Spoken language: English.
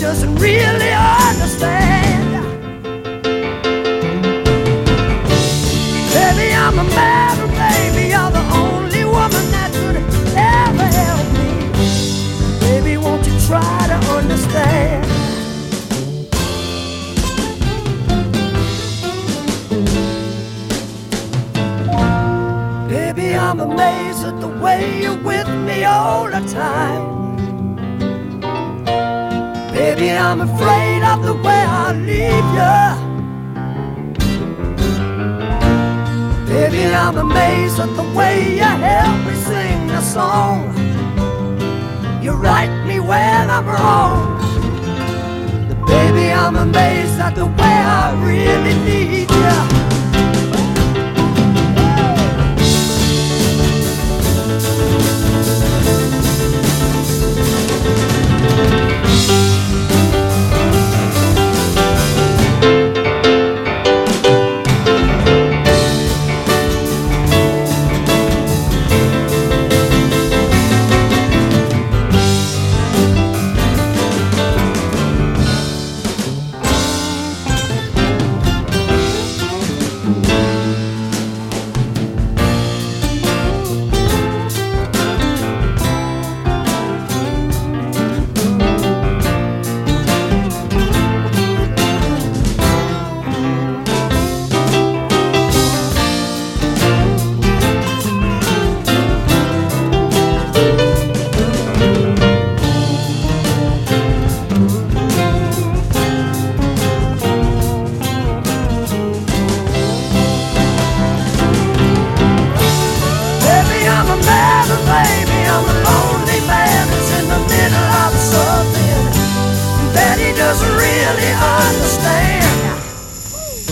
doesn't really understand. Baby, I'm a man, baby, you're the only woman that could ever help me. Baby, won't you try to understand? Baby, I'm amazed at the way you're with me all the time. I'm afraid of the way I leave you. Baby, I'm amazed at the way you help me sing a song. You right me when I'm wrong. Baby, I'm amazed at the way I really need